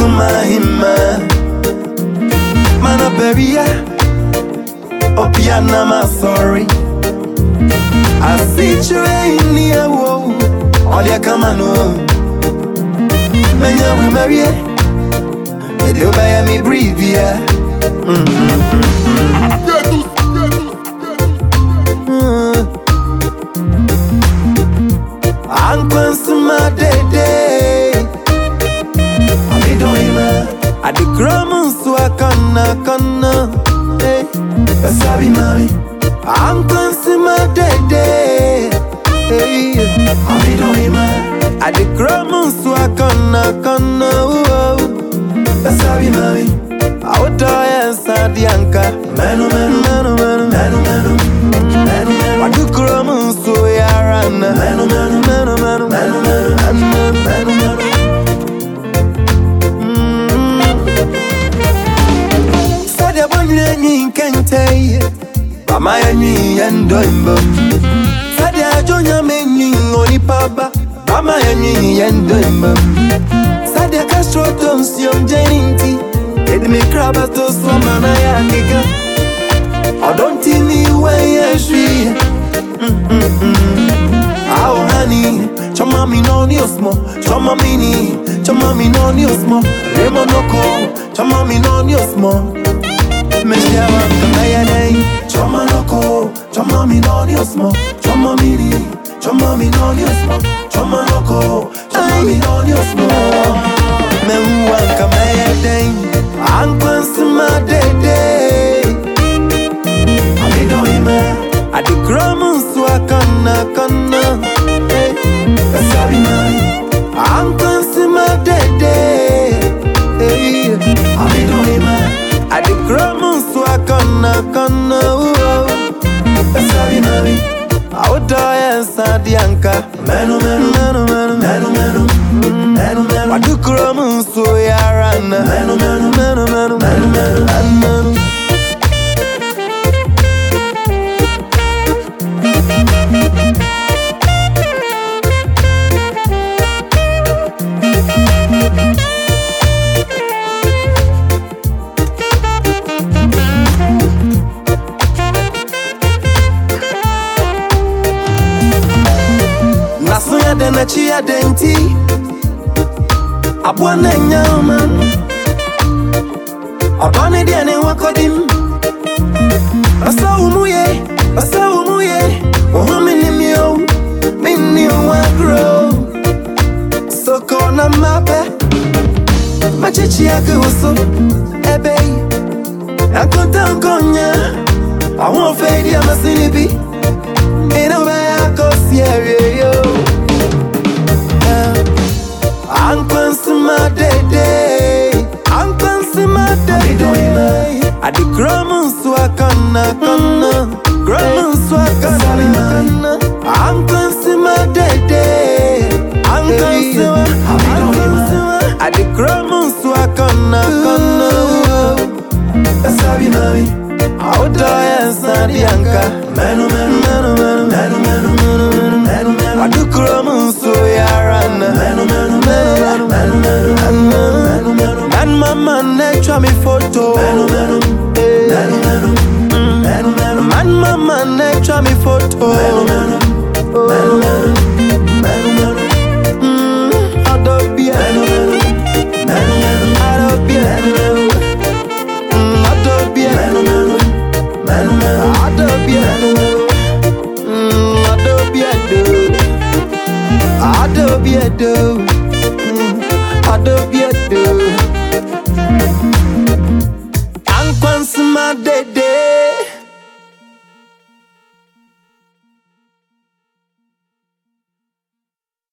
kuma hima Mana beria. Opiana ma sorry. Asichwe ini ya uo Olia kama no Menya wimarie Edio baya mi breathe ya mm -hmm. adikura musu akana kana hey. Eh. Sabi eh, mami Ankansima dede hey. Amido ima Adikura musu akana kana oh, oh. Sabi mami Awotoye sadianka Menu menu menu menu menu menu menu Adikura musu yarana. menu mayani ya ndoimbo sadi ajonya meni ngoni paba bamayani ya ndoimbo sadi akastro tonsio mjeninti edimikraba tosomana yandika odontiniweyeshwie mm -mm -mm. ao hani choma minoni osmo. Choma mini choma minoni osmo. Remonoko choma minoni osmo. Meshawa kamayadai choma minoni osmo choma miri choma minoni osmo choma noko choma minoni osmo me uwanka mayedei ankwansima dede amidoime adikramunsu akana kana kasabimai ankwansima dede amidoime adikramunsu akana eh, eh, kana Aota ya sadianka Menu menu menu. dị na chi ya dị ntị abụọ na-enye ọma ọbọnị dị na-enwekọ di m ọsọ ụmụ ya ọsọ ụmụ ya ụhụ m nne m yo mi nne onwe agụrụ soko na mmape machichi ya ka ụsụ ebe. Akụta nkonya. Ahụ ofe dị amasị n'ibi my day day Ankansi my day day Adi gromun swakana kana Gromun swakana kana Ankansi my day day Ankansi my Adi gromun swakana kana Sabi mami Auto yes na dianka Menu menu menu menu show me photo. Menu, menu, hey. Man, man, man, they show me photo. Menu, menu, oh. menu, menu, menu, menu. Mm. Adobe, menu, menu, mm, dead.